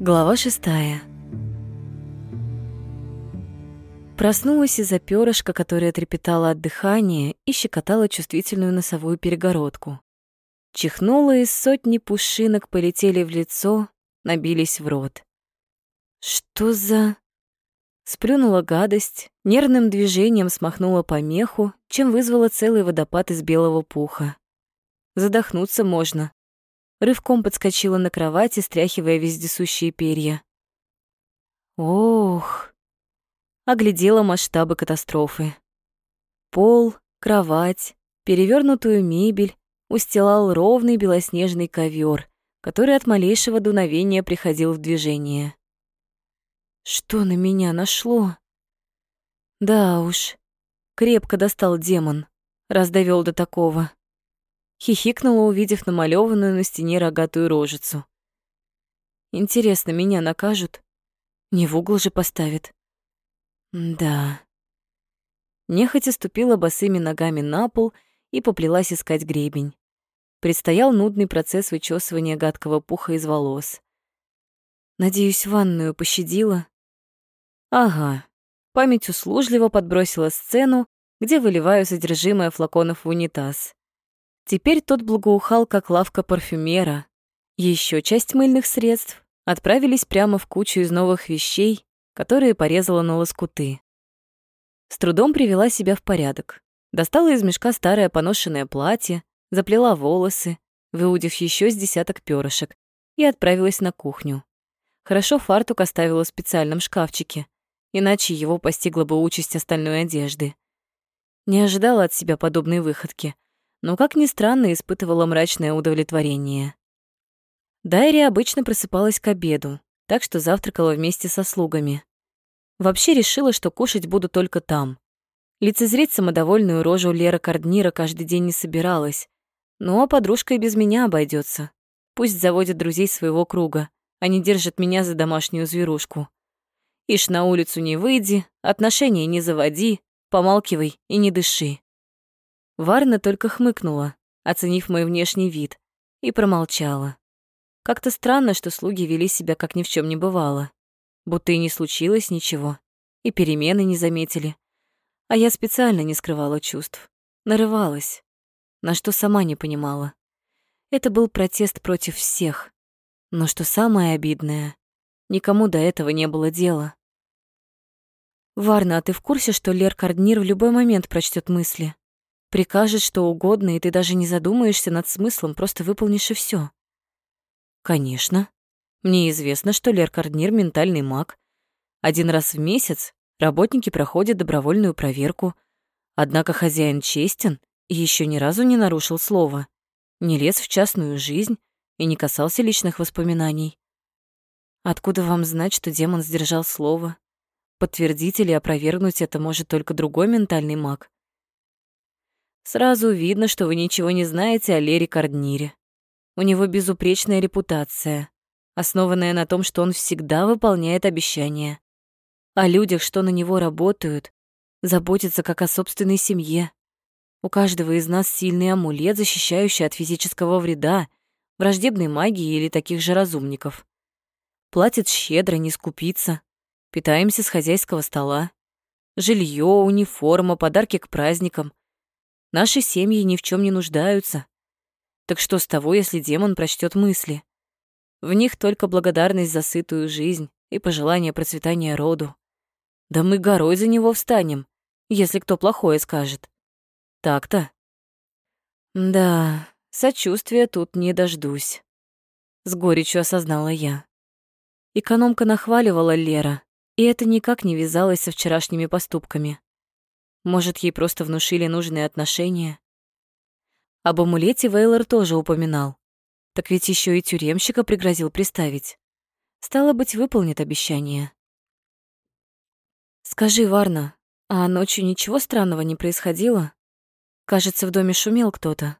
Глава шестая. Проснулась из-за перышка, которое трепетало от дыхания и щекотало чувствительную носовую перегородку. Чихнула, и сотни пушинок полетели в лицо, набились в рот. Что за... Сплюнула гадость, нервным движением смахнула помеху, чем вызвала целый водопад из белого пуха. Задохнуться можно. Рывком подскочила на кровати, стряхивая вездесущие перья. Ох! Оглядела масштабы катастрофы. Пол, кровать, перевернутую мебель устилал ровный белоснежный ковер, который от малейшего дуновения приходил в движение. Что на меня нашло? Да уж, крепко достал демон, раз до такого. Хихикнула, увидев намалёванную на стене рогатую рожицу. Интересно, меня накажут? Не в угол же поставят. Да. Нехотя ступила босыми ногами на пол и поплелась искать гребень. Предстоял нудный процесс вычесывания гадкого пуха из волос. Надеюсь, ванную пощадила, Ага. Память услужливо подбросила сцену, где выливаю содержимое флаконов в унитаз. Теперь тот благоухал, как лавка парфюмера. Еще часть мыльных средств отправились прямо в кучу из новых вещей, которые порезала на лоскуты. С трудом привела себя в порядок. Достала из мешка старое поношенное платье, заплела волосы, выудив еще с десяток перышек, и отправилась на кухню. Хорошо фартук оставила в специальном шкафчике иначе его постигла бы участь остальной одежды. Не ожидала от себя подобной выходки, но, как ни странно, испытывала мрачное удовлетворение. Дайри обычно просыпалась к обеду, так что завтракала вместе со слугами. Вообще решила, что кушать буду только там. Лицезреть самодовольную рожу Лера Карднира каждый день не собиралась. Ну а подружка и без меня обойдется. Пусть заводит друзей своего круга, а не держит меня за домашнюю зверушку. Ишь на улицу не выйди, отношения не заводи, помалкивай и не дыши. Варна только хмыкнула, оценив мой внешний вид, и промолчала. Как-то странно, что слуги вели себя, как ни в чем не бывало. Будто и не случилось ничего, и перемены не заметили. А я специально не скрывала чувств. Нарывалась, на что сама не понимала. Это был протест против всех. Но что самое обидное, Никому до этого не было дела. «Варна, а ты в курсе, что Лер Карднир в любой момент прочтет мысли? Прикажет что угодно, и ты даже не задумаешься над смыслом, просто выполнишь и все. «Конечно. Мне известно, что Лер Карднир — ментальный маг. Один раз в месяц работники проходят добровольную проверку. Однако хозяин честен и еще ни разу не нарушил слова, не лез в частную жизнь и не касался личных воспоминаний. Откуда вам знать, что демон сдержал слово? Подтвердить или опровергнуть это может только другой ментальный маг. Сразу видно, что вы ничего не знаете о Лере Карднире. У него безупречная репутация, основанная на том, что он всегда выполняет обещания. О людях, что на него работают, заботится как о собственной семье. У каждого из нас сильный амулет, защищающий от физического вреда, враждебной магии или таких же разумников. Платит щедро, не скупится. Питаемся с хозяйского стола. Жилье, униформа, подарки к праздникам. Наши семьи ни в чем не нуждаются. Так что с того, если демон прочтет мысли? В них только благодарность за сытую жизнь и пожелание процветания роду. Да мы горой за него встанем, если кто плохое скажет. Так-то? Да, сочувствия тут не дождусь. С горечью осознала я. Экономка нахваливала Лера, и это никак не вязалось со вчерашними поступками. Может, ей просто внушили нужные отношения? Об амулете Вейлор тоже упоминал. Так ведь еще и тюремщика пригрозил приставить. Стало быть, выполнит обещание. «Скажи, Варна, а ночью ничего странного не происходило? Кажется, в доме шумел кто-то».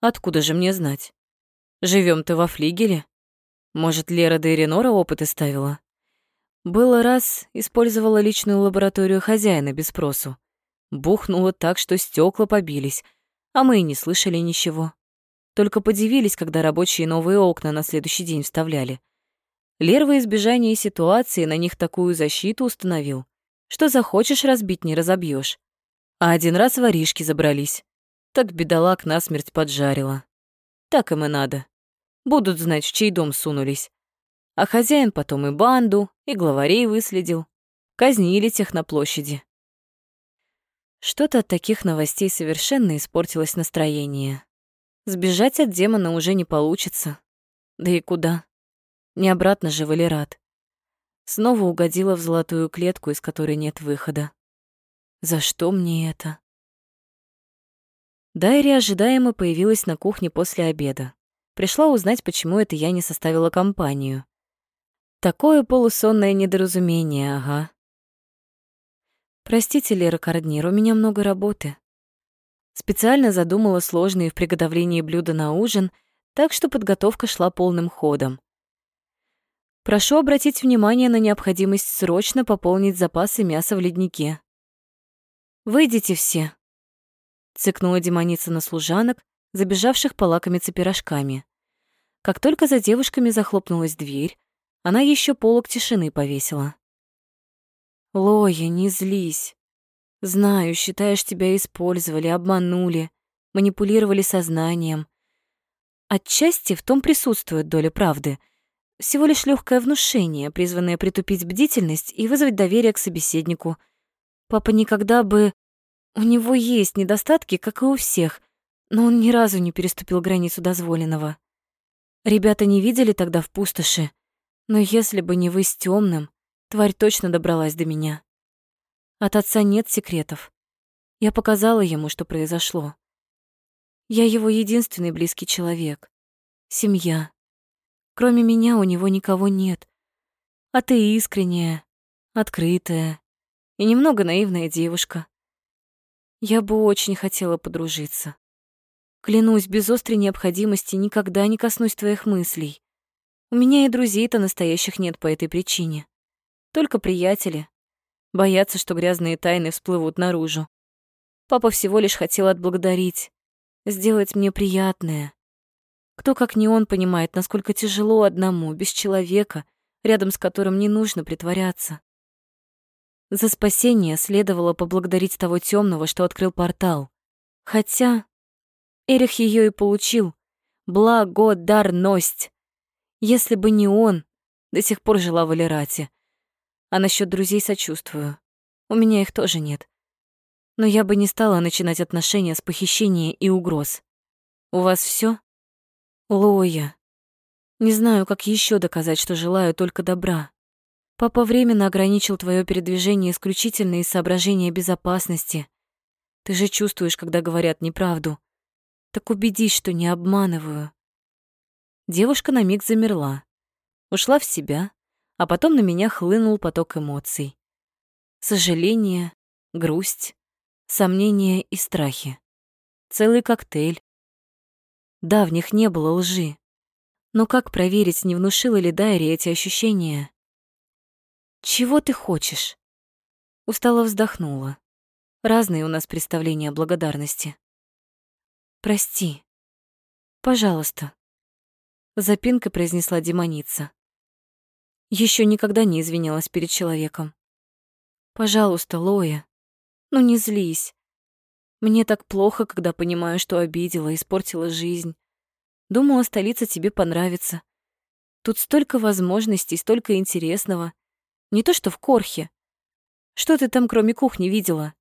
«Откуда же мне знать? Живем ты во флигеле?» Может, Лера до Иринора опыты ставила? Было раз, использовала личную лабораторию хозяина без спросу. Бухнуло так, что стекла побились, а мы и не слышали ничего. Только подивились, когда рабочие новые окна на следующий день вставляли. Лер во избежание ситуации на них такую защиту установил, что захочешь разбить, не разобьешь. А один раз воришки забрались. Так бедолаг насмерть поджарила. Так им и надо. Будут знать, в чей дом сунулись. А хозяин потом и банду, и главарей выследил. Казнили тех на площади. Что-то от таких новостей совершенно испортилось настроение. Сбежать от демона уже не получится. Да и куда? Не обратно же Элират. Снова угодила в золотую клетку, из которой нет выхода. За что мне это? Дайри ожидаемо появилась на кухне после обеда. Пришла узнать, почему это я не составила компанию. Такое полусонное недоразумение, ага. Простите, Лера Карднир, у меня много работы. Специально задумала сложные в приготовлении блюда на ужин, так что подготовка шла полным ходом. Прошу обратить внимание на необходимость срочно пополнить запасы мяса в леднике. «Выйдите все», — цыкнула демоница на служанок, забежавших полакомиться пирожками. Как только за девушками захлопнулась дверь, она еще полок тишины повесила. «Лоя, не злись. Знаю, считаешь, тебя использовали, обманули, манипулировали сознанием. Отчасти в том присутствует доля правды. Всего лишь легкое внушение, призванное притупить бдительность и вызвать доверие к собеседнику. Папа никогда бы... У него есть недостатки, как и у всех, но он ни разу не переступил границу дозволенного. Ребята не видели тогда в пустоши, но если бы не вы с темным, Тварь точно добралась до меня. От отца нет секретов. Я показала ему, что произошло. Я его единственный близкий человек. Семья. Кроме меня у него никого нет. А ты искренняя, открытая и немного наивная девушка. Я бы очень хотела подружиться. Клянусь, без острой необходимости никогда не коснусь твоих мыслей. У меня и друзей-то настоящих нет по этой причине. Только приятели. Боятся, что грязные тайны всплывут наружу. Папа всего лишь хотел отблагодарить, сделать мне приятное. Кто, как не он, понимает, насколько тяжело одному, без человека, рядом с которым не нужно притворяться. За спасение следовало поблагодарить того темного, что открыл портал. Хотя Эрих ее и получил. Благодарность. Если бы не он, до сих пор жила в Алирате. А насчет друзей сочувствую. У меня их тоже нет. Но я бы не стала начинать отношения с похищения и угроз. У вас все? Лоя. Не знаю, как еще доказать, что желаю только добра. Папа временно ограничил твое передвижение исключительно из соображения безопасности. Ты же чувствуешь, когда говорят неправду. Так убедись, что не обманываю. Девушка на миг замерла. Ушла в себя, а потом на меня хлынул поток эмоций. Сожаление, грусть, сомнения и страхи. Целый коктейль. Да, в них не было лжи. Но как проверить, не внушила ли Дайри эти ощущения? «Чего ты хочешь?» Устало вздохнула. Разные у нас представления о благодарности. «Прости. Пожалуйста», — запинкой произнесла демоница. Еще никогда не извинялась перед человеком. Пожалуйста, Лоя, ну не злись. Мне так плохо, когда понимаю, что обидела, испортила жизнь. Думала, столица тебе понравится. Тут столько возможностей, столько интересного. Не то что в Корхе. Что ты там кроме кухни видела?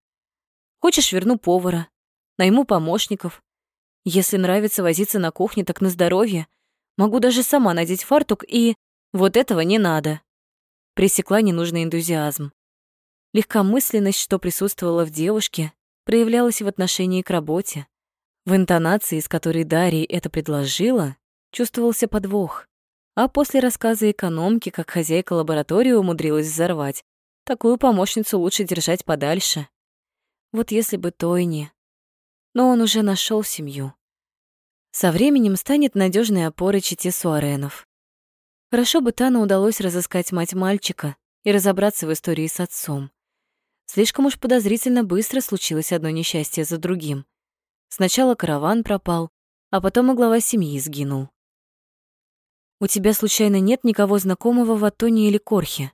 Хочешь, верну повара, найму помощников. Если нравится возиться на кухне, так на здоровье. Могу даже сама надеть фартук и... Вот этого не надо. Пресекла ненужный энтузиазм. Легкомысленность, что присутствовала в девушке, проявлялась в отношении к работе. В интонации, с которой Дарья это предложила, чувствовался подвох. А после рассказа экономки, как хозяйка лаборатории умудрилась взорвать, такую помощницу лучше держать подальше. Вот если бы Тойни. Но он уже нашел семью. Со временем станет надежной опорой чете Суаренов. Хорошо бы Тану удалось разыскать мать мальчика и разобраться в истории с отцом. Слишком уж подозрительно быстро случилось одно несчастье за другим. Сначала караван пропал, а потом и глава семьи сгинул. «У тебя, случайно, нет никого знакомого в Атоне или Корхе?»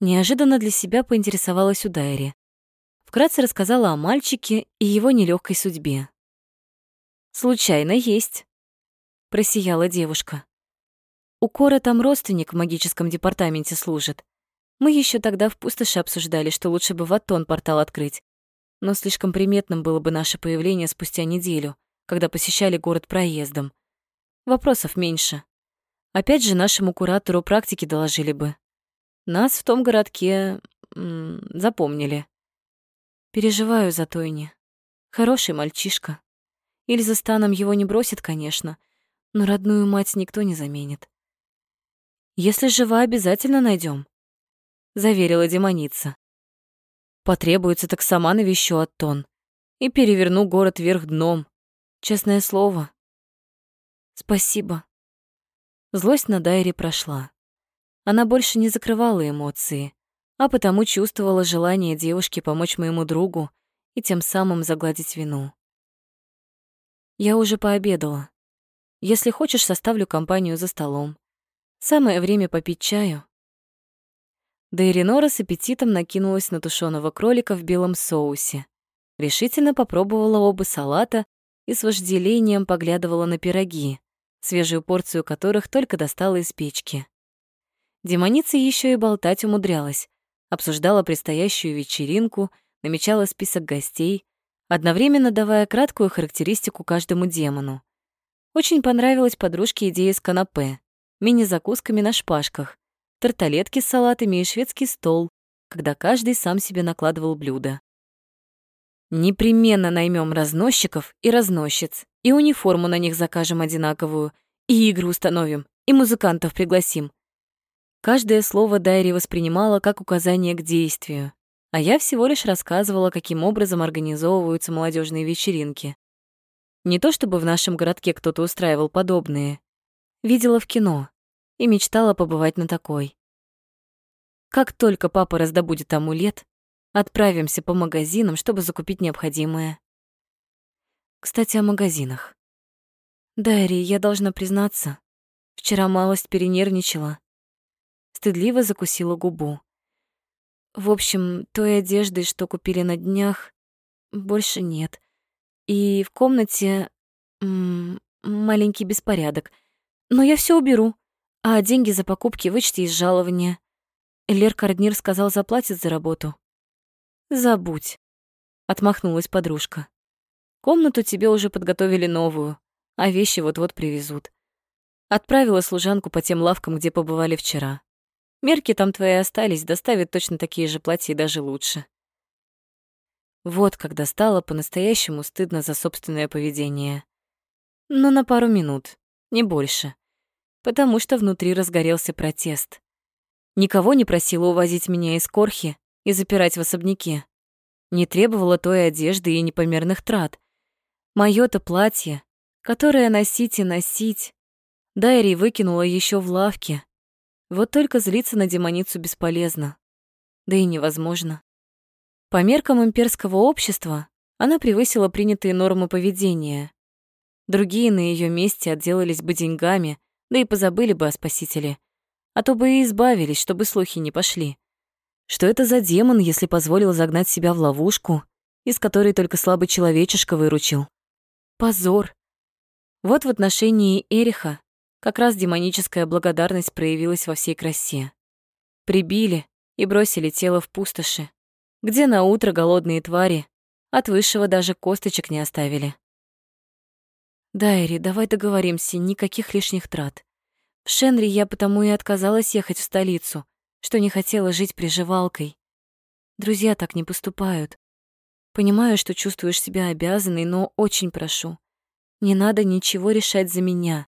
Неожиданно для себя поинтересовалась у Дайри. Вкратце рассказала о мальчике и его нелегкой судьбе. «Случайно есть», — просияла девушка. «У Кора там родственник в магическом департаменте служит. Мы еще тогда в пустоши обсуждали, что лучше бы в Атон портал открыть. Но слишком приметным было бы наше появление спустя неделю, когда посещали город проездом. Вопросов меньше. Опять же, нашему куратору практики доложили бы. Нас в том городке запомнили. Переживаю за Тойни. Хороший мальчишка. Ильза станом его не бросит, конечно, но родную мать никто не заменит. Если жива, обязательно найдем, заверила демоница. Потребуется, так сама навещу Аттон и переверну город вверх дном. Честное слово. Спасибо. Злость на Дайре прошла. Она больше не закрывала эмоции, а потому чувствовала желание девушки помочь моему другу и тем самым загладить вину. Я уже пообедала. Если хочешь, составлю компанию за столом. Самое время попить чаю. Да и Ренора с аппетитом накинулась на тушеного кролика в белом соусе. Решительно попробовала оба салата и с вожделением поглядывала на пироги, свежую порцию которых только достала из печки. Демоница еще и болтать умудрялась, обсуждала предстоящую вечеринку, намечала список гостей, одновременно давая краткую характеристику каждому демону. Очень понравилась подружке идея с канапе, мини-закусками на шпажках, тарталетки с салатами и шведский стол, когда каждый сам себе накладывал блюдо. Непременно наймем разносчиков и разносчиц, и униформу на них закажем одинаковую, и игры установим, и музыкантов пригласим, Каждое слово Дайри воспринимала как указание к действию, а я всего лишь рассказывала, каким образом организовываются молодежные вечеринки. Не то чтобы в нашем городке кто-то устраивал подобные. Видела в кино и мечтала побывать на такой. Как только папа раздобудет амулет, отправимся по магазинам, чтобы закупить необходимое. Кстати, о магазинах. Дайри, я должна признаться, вчера малость перенервничала стыдливо закусила губу. В общем, той одежды, что купили на днях, больше нет. И в комнате маленький беспорядок. Но я все уберу, а деньги за покупки вычти из жалования. Лер Карднир сказал, заплатит за работу. Забудь, отмахнулась подружка. Комнату тебе уже подготовили новую, а вещи вот-вот привезут. Отправила служанку по тем лавкам, где побывали вчера. Мерки там твои остались, доставят точно такие же платья даже лучше. Вот когда стало по-настоящему стыдно за собственное поведение. Но на пару минут, не больше. Потому что внутри разгорелся протест. Никого не просила увозить меня из Корхи и запирать в особняке. Не требовала той одежды и непомерных трат. Моё-то платье, которое носить и носить, Дайри выкинула еще в лавке, вот только злиться на демоницу бесполезно. Да и невозможно. По меркам имперского общества она превысила принятые нормы поведения. Другие на ее месте отделались бы деньгами, да и позабыли бы о спасителе. А то бы и избавились, чтобы слухи не пошли. Что это за демон, если позволил загнать себя в ловушку, из которой только слабый человечишка выручил? Позор. Вот в отношении Эриха как раз демоническая благодарность проявилась во всей красе. Прибили и бросили тело в пустоши, где на утро голодные твари от высшего даже косточек не оставили. «Дайри, давай договоримся, никаких лишних трат. В Шенри я потому и отказалась ехать в столицу, что не хотела жить приживалкой. Друзья так не поступают. Понимаю, что чувствуешь себя обязанной, но очень прошу, не надо ничего решать за меня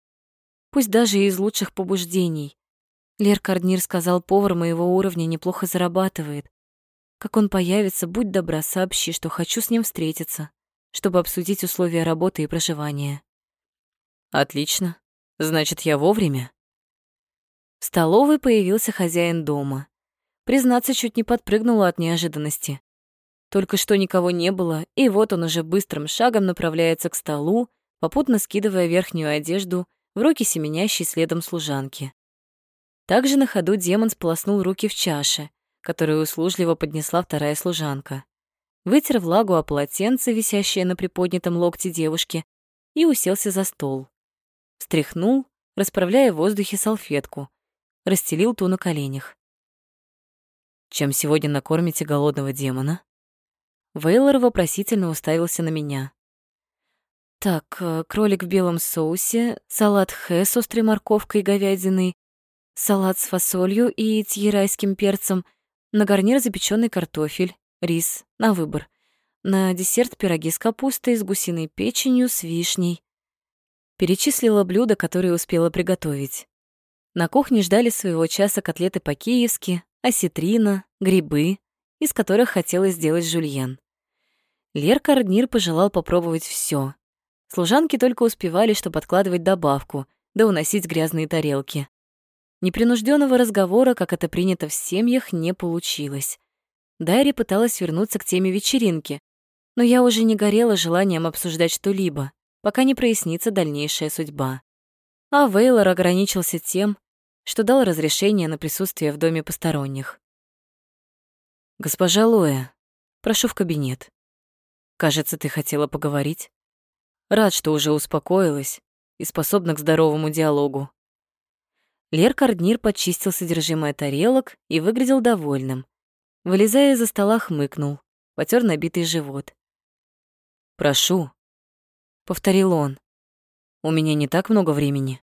пусть даже и из лучших побуждений. Лер Карднир сказал, повар моего уровня неплохо зарабатывает. Как он появится, будь добра, сообщи, что хочу с ним встретиться, чтобы обсудить условия работы и проживания. Отлично. Значит, я вовремя. В столовой появился хозяин дома. Признаться, чуть не подпрыгнула от неожиданности. Только что никого не было, и вот он уже быстрым шагом направляется к столу, попутно скидывая верхнюю одежду в руки семенящей следом служанки. Также на ходу демон сполоснул руки в чаше, которую услужливо поднесла вторая служанка. Вытер влагу о полотенце, висящее на приподнятом локте девушки, и уселся за стол. Встряхнул, расправляя в воздухе салфетку, расстелил ту на коленях. «Чем сегодня накормите голодного демона?» Вейлор вопросительно уставился на меня. Так, э, кролик в белом соусе, салат хэ с острой морковкой и говядиной, салат с фасолью и тьерайским перцем, на гарнир запеченный картофель, рис, на выбор. На десерт пироги с капустой, с гусиной печенью, с вишней. Перечислила блюда, которые успела приготовить. На кухне ждали своего часа котлеты по-киевски, осетрина, грибы, из которых хотелось сделать жульен. Лер Карнир пожелал попробовать все. Служанки только успевали, что подкладывать добавку, да уносить грязные тарелки. Непринужденного разговора, как это принято в семьях, не получилось. Дайри пыталась вернуться к теме вечеринки, но я уже не горела желанием обсуждать что-либо, пока не прояснится дальнейшая судьба. А Вейлор ограничился тем, что дал разрешение на присутствие в доме посторонних. «Госпожа Лоя, прошу в кабинет. Кажется, ты хотела поговорить?» Рад, что уже успокоилась и способна к здоровому диалогу. Лер Карднир подчистил содержимое тарелок и выглядел довольным. Вылезая из-за стола, хмыкнул, потер набитый живот. «Прошу», — повторил он, — «у меня не так много времени».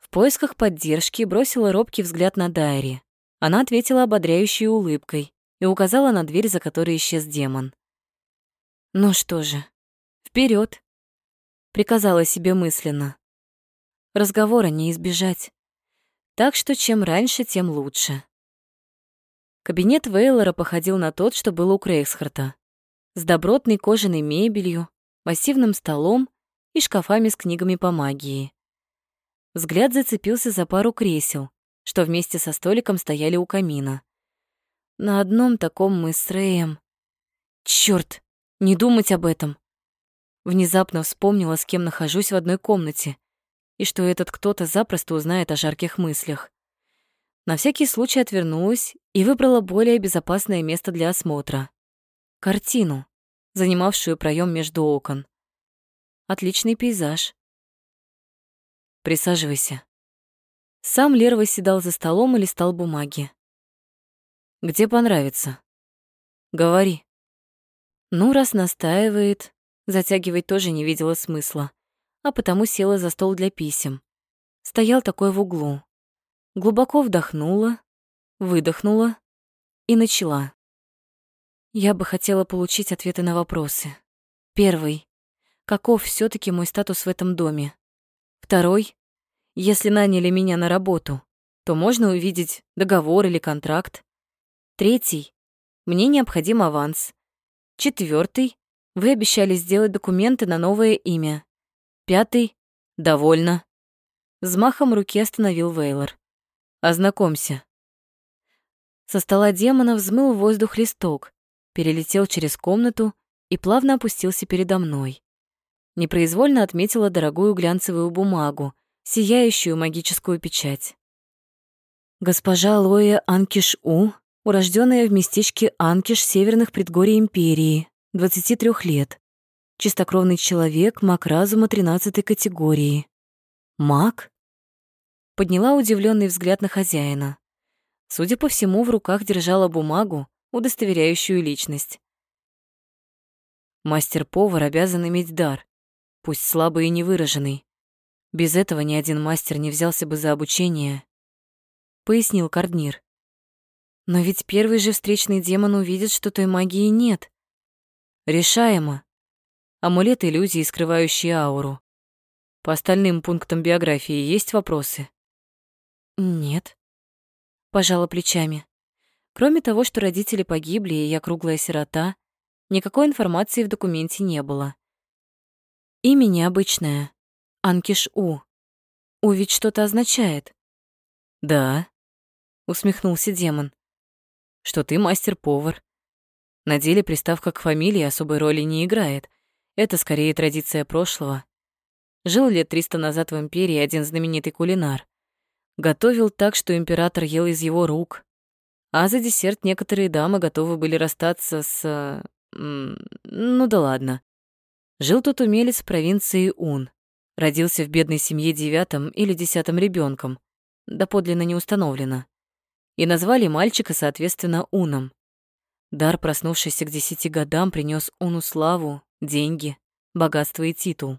В поисках поддержки бросила робкий взгляд на Дайри. Она ответила ободряющей улыбкой и указала на дверь, за которой исчез демон. «Ну что же, Вперед! приказала себе мысленно. Разговора не избежать. Так что чем раньше, тем лучше. Кабинет Вейлора походил на тот, что был у Крейсхарта. С добротной кожаной мебелью, массивным столом и шкафами с книгами по магии. Взгляд зацепился за пару кресел, что вместе со столиком стояли у камина. На одном таком мы с Рэем... Чёрт, не думать об этом. Внезапно вспомнила, с кем нахожусь в одной комнате, и что этот кто-то запросто узнает о жарких мыслях. На всякий случай отвернулась и выбрала более безопасное место для осмотра. Картину, занимавшую проем между окон. Отличный пейзаж. Присаживайся. Сам Лер восседал за столом и листал бумаги. Где понравится? Говори. Ну, раз настаивает, Затягивать тоже не видела смысла, а потому села за стол для писем. Стоял такой в углу. Глубоко вдохнула, выдохнула и начала. Я бы хотела получить ответы на вопросы. Первый. Каков все таки мой статус в этом доме? Второй. Если наняли меня на работу, то можно увидеть договор или контракт. Третий. Мне необходим аванс. Четвертый. Вы обещали сделать документы на новое имя. Пятый — довольно. Взмахом руки остановил Вейлор. Ознакомься. Со стола демона взмыл в воздух листок, перелетел через комнату и плавно опустился передо мной. Непроизвольно отметила дорогую глянцевую бумагу, сияющую магическую печать. Госпожа Лоя Анкиш-У, урожденная в местечке Анкиш северных предгорий Империи, 23 лет. Чистокровный человек, маг разума 13 категории. Маг? Подняла удивленный взгляд на хозяина. Судя по всему, в руках держала бумагу, удостоверяющую личность. Мастер-повар обязан иметь дар, пусть слабый и невыраженный. Без этого ни один мастер не взялся бы за обучение, пояснил Карднир. Но ведь первый же встречный демон увидит, что той магии нет. Решаемо. Амулет иллюзии, скрывающий ауру. По остальным пунктам биографии есть вопросы? Нет. Пожала плечами. Кроме того, что родители погибли, и я круглая сирота, никакой информации в документе не было. Имя необычное. Анкиш У. У ведь что-то означает. Да, усмехнулся демон. Что ты мастер-повар. На деле приставка к фамилии особой роли не играет. Это скорее традиция прошлого. Жил лет триста назад в империи один знаменитый кулинар. Готовил так, что император ел из его рук. А за десерт некоторые дамы готовы были расстаться с... Ну да ладно. Жил тут умелец в провинции Ун. Родился в бедной семье девятым или десятым ребенком, доподлинно не установлено. И назвали мальчика, соответственно, Уном. Дар, проснувшийся к десяти годам, принес Уну славу, деньги, богатство и титул.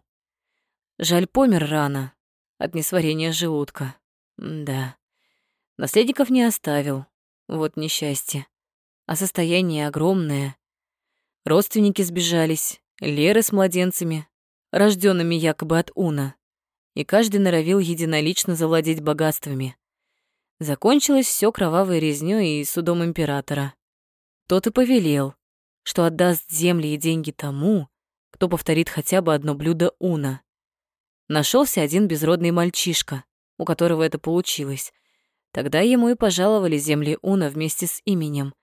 Жаль, помер рано, от несварения желудка. да. Наследников не оставил, вот несчастье. А состояние огромное. Родственники сбежались, Леры с младенцами, рожденными якобы от Уна, и каждый норовил единолично завладеть богатствами. Закончилось все кровавой резнёй и судом императора. Тот и повелел, что отдаст земли и деньги тому, кто повторит хотя бы одно блюдо Уна. Нашелся один безродный мальчишка, у которого это получилось. Тогда ему и пожаловали земли Уна вместе с именем.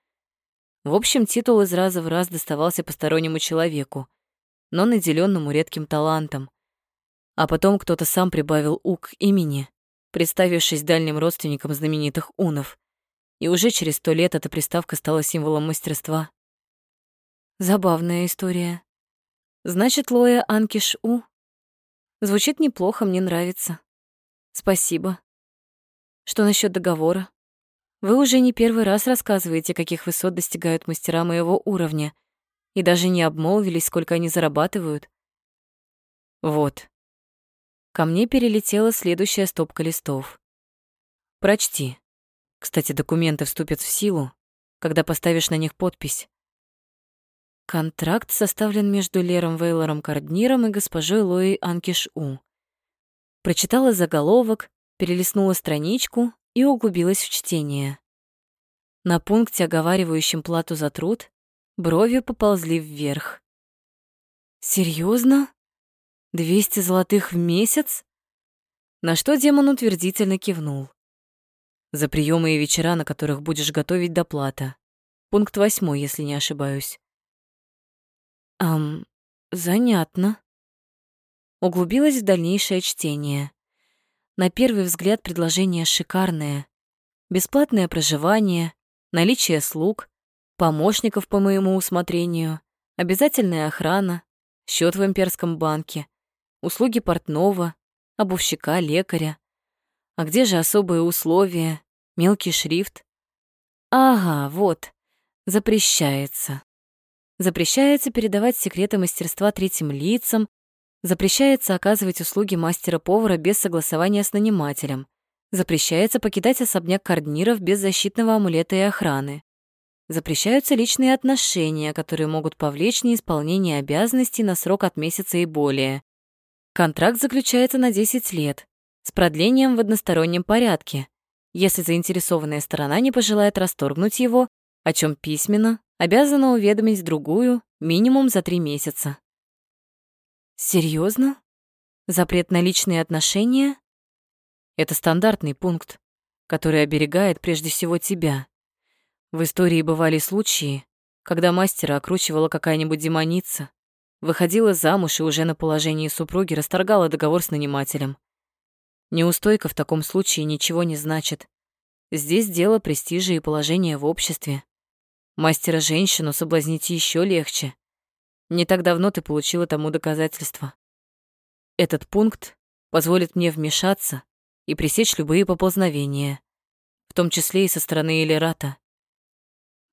В общем, титул из раза в раз доставался постороннему человеку — но наделенному редким талантом. А потом кто-то сам прибавил «у» к имени, представившись дальним родственником знаменитых унов. И уже через сто лет эта приставка стала символом мастерства. Забавная история. Значит, Лоя Анкиш У? Звучит неплохо, мне нравится. Спасибо. Что насчет договора? Вы уже не первый раз рассказываете, каких высот достигают мастера моего уровня — и даже не обмолвились, сколько они зарабатывают. Вот. Ко мне перелетела следующая стопка листов. Прочти. Кстати, документы вступят в силу, когда поставишь на них подпись. Контракт составлен между Лером Вейлором Кардниром и госпожой Лоей Анкиш-У. Прочитала заголовок, перелистнула страничку и углубилась в чтение. На пункте, оговаривающем плату за труд, Брови поползли вверх. Серьезно? Двести золотых в месяц? На что демон утвердительно кивнул. За приемы и вечера, на которых будешь готовить доплата. Пункт восьмой, если не ошибаюсь. Ам, занятно. Углубилась в дальнейшее чтение. На первый взгляд предложение шикарное. Бесплатное проживание, наличие слуг, помощников по моему усмотрению, обязательная охрана, счет в имперском банке, услуги портного, обувщика, лекаря. А где же особые условия, мелкий шрифт? Ага, вот, запрещается. Запрещается передавать секреты мастерства третьим лицам, запрещается оказывать услуги мастера-повара без согласования с нанимателем, запрещается покидать особняк Кардниров без защитного амулета и охраны. Запрещаются личные отношения, которые могут повлечь неисполнение обязанностей на срок от месяца и более. Контракт заключается на 10 лет с продлением в одностороннем порядке, если заинтересованная сторона не пожелает расторгнуть его, о чем письменно обязана уведомить другую минимум за три месяца. Серьезно? Запрет на личные отношения? Это стандартный пункт, который оберегает прежде всего тебя. В истории бывали случаи, когда мастера окручивала какая-нибудь демоница, выходила замуж и уже на положении супруги расторгала договор с нанимателем. Неустойка в таком случае ничего не значит. Здесь дело престижа и положения в обществе. Мастера-женщину соблазнить еще легче. Не так давно ты получила тому доказательство. Этот пункт позволит мне вмешаться и пресечь любые поползновения, в том числе и со стороны Элирата.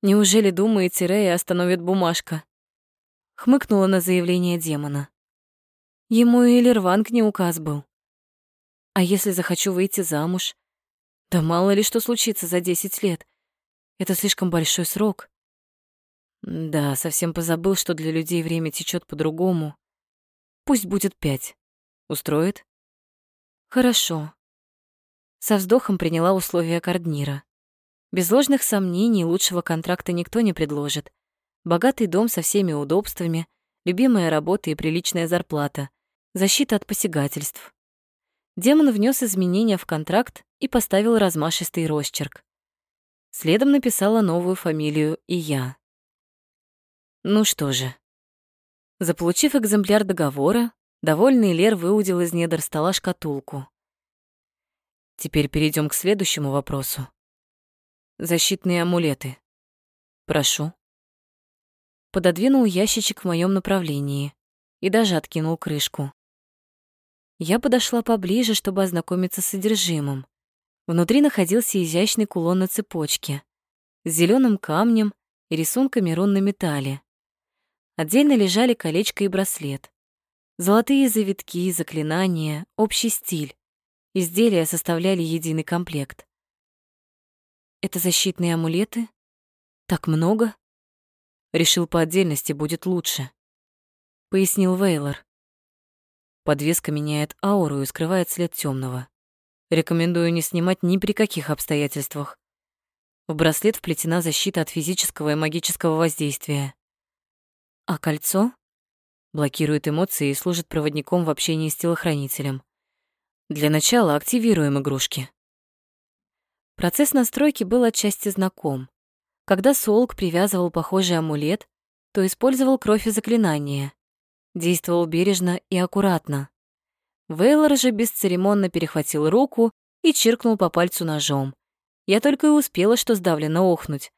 Неужели, думаете, Рэя остановит бумажка? Хмыкнула на заявление демона. Ему и Лерванг не указ был. А если захочу выйти замуж? Да мало ли что случится за десять лет. Это слишком большой срок. Да, совсем позабыл, что для людей время течет по-другому. Пусть будет пять. Устроит? Хорошо. Со вздохом приняла условия Карднира. Без ложных сомнений лучшего контракта никто не предложит. Богатый дом со всеми удобствами, любимая работа и приличная зарплата, защита от посягательств. Демон внес изменения в контракт и поставил размашистый росчерк. Следом написала новую фамилию и я. Ну что же. Заполучив экземпляр договора, Довольный Лер выудил из недр стола шкатулку. Теперь перейдем к следующему вопросу. Защитные амулеты. Прошу. Пододвинул ящичек в моем направлении и даже откинул крышку. Я подошла поближе, чтобы ознакомиться с содержимым. Внутри находился изящный кулон на цепочке с зеленым камнем и рисунками рун на металле. Отдельно лежали колечко и браслет. Золотые завитки, заклинания, общий стиль. Изделия составляли единый комплект. Это защитные амулеты? Так много? Решил по отдельности будет лучше. Пояснил Вейлор. Подвеска меняет ауру и скрывает след темного. Рекомендую не снимать ни при каких обстоятельствах. В браслет вплетена защита от физического и магического воздействия. А кольцо блокирует эмоции и служит проводником в общении с телохранителем. Для начала активируем игрушки. Процесс настройки был отчасти знаком. Когда Солк привязывал похожий амулет, то использовал кровь и заклинания. Действовал бережно и аккуратно. Вейлор же бесцеремонно перехватил руку и чиркнул по пальцу ножом. Я только и успела, что сдавленно охнуть.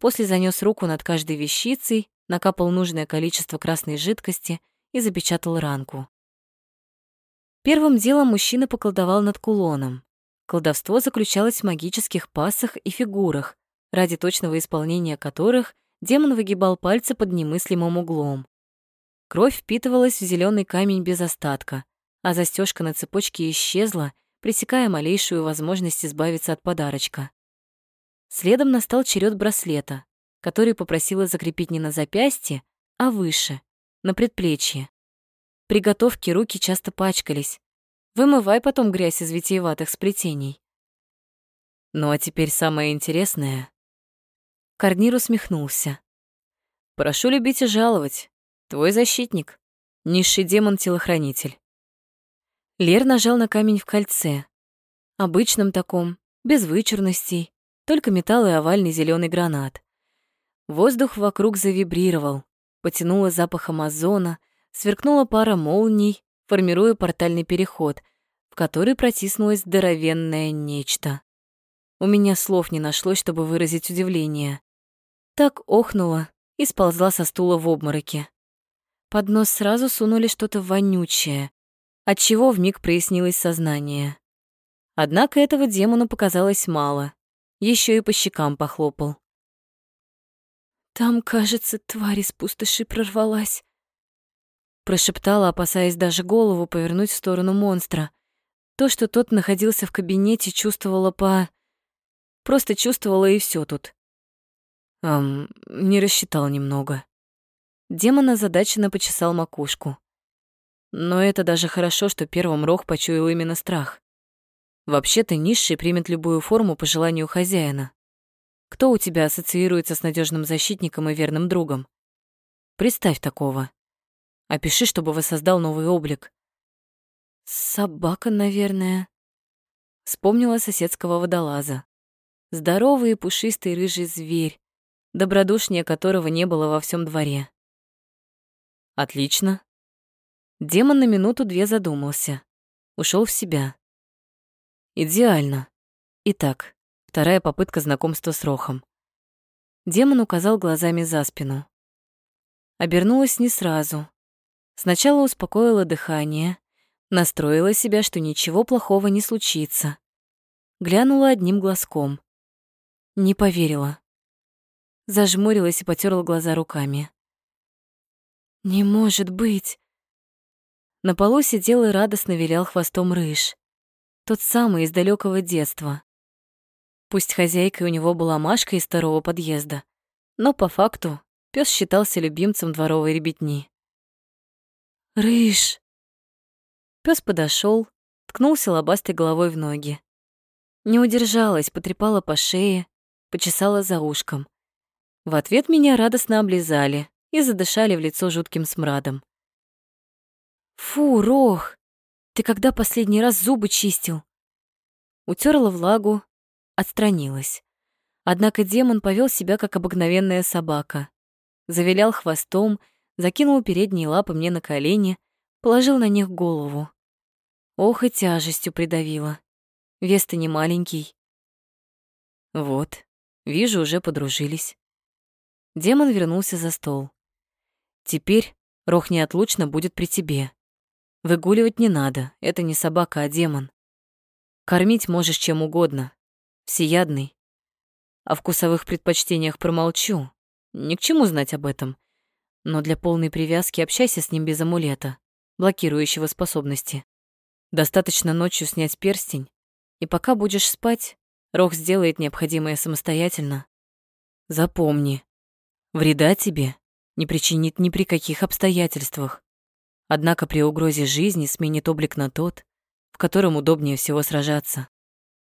После занёс руку над каждой вещицей, накапал нужное количество красной жидкости и запечатал ранку. Первым делом мужчина поколдовал над кулоном. Колдовство заключалось в магических пассах и фигурах, ради точного исполнения которых демон выгибал пальцы под немыслимым углом. Кровь впитывалась в зеленый камень без остатка, а застежка на цепочке исчезла, пресекая малейшую возможность избавиться от подарочка. Следом настал черед браслета, который попросила закрепить не на запястье, а выше, на предплечье. При готовке руки часто пачкались. Вымывай потом грязь из витиеватых сплетений. Ну а теперь самое интересное. Корнир усмехнулся. Прошу любить и жаловать. Твой защитник. Низший демон-телохранитель. Лер нажал на камень в кольце. Обычном таком, без вычурностей, только металл и овальный зеленый гранат. Воздух вокруг завибрировал, потянуло запахом озона, сверкнула пара молний, формируя портальный переход, в который протиснулось здоровенное нечто. У меня слов не нашлось, чтобы выразить удивление. Так охнула и сползла со стула в обмороке. Под нос сразу сунули что-то вонючее, отчего вмиг прояснилось сознание. Однако этого демону показалось мало. Еще и по щекам похлопал. «Там, кажется, тварь из пустоши прорвалась», прошептала, опасаясь даже голову повернуть в сторону монстра. То, что тот находился в кабинете, чувствовала по... Просто чувствовала и все тут. Эм, не рассчитал немного. Демон озадаченно почесал макушку. Но это даже хорошо, что первым Рох почуял именно страх. Вообще-то низший примет любую форму по желанию хозяина. Кто у тебя ассоциируется с надежным защитником и верным другом? Представь такого. Опиши, чтобы воссоздал новый облик. Собака, наверное. Вспомнила соседского водолаза. Здоровый и пушистый рыжий зверь, добродушнее которого не было во всем дворе. Отлично. Демон на минуту-две задумался. ушел в себя. Идеально. Итак, вторая попытка знакомства с Рохом. Демон указал глазами за спину. Обернулась не сразу. Сначала успокоила дыхание, настроила себя, что ничего плохого не случится. Глянула одним глазком. Не поверила. Зажмурилась и потерла глаза руками. «Не может быть!» На полу сидел и радостно вилял хвостом рыж. Тот самый из далекого детства. Пусть хозяйкой у него была Машка из второго подъезда, но по факту пес считался любимцем дворовой ребятни. «Рыж!» Пес подошел, ткнулся лобастой головой в ноги. Не удержалась, потрепала по шее, почесала за ушком. В ответ меня радостно облизали, и задышали в лицо жутким смрадом. «Фу, Рох, ты когда последний раз зубы чистил?» Утерла влагу, отстранилась. Однако демон повел себя как обыкновенная собака. Завилял хвостом, закинул передние лапы мне на колени, положил на них голову. Ох и тяжестью придавило. Вес-то не маленький. Вот, вижу, уже подружились. Демон вернулся за стол. Теперь Рох неотлучно будет при тебе. Выгуливать не надо, это не собака, а демон. Кормить можешь чем угодно, всеядный. О вкусовых предпочтениях промолчу, ни к чему знать об этом. Но для полной привязки общайся с ним без амулета, блокирующего способности. Достаточно ночью снять перстень, и пока будешь спать, Рох сделает необходимое самостоятельно. Запомни, вреда тебе не причинит ни при каких обстоятельствах. Однако при угрозе жизни сменит облик на тот, в котором удобнее всего сражаться.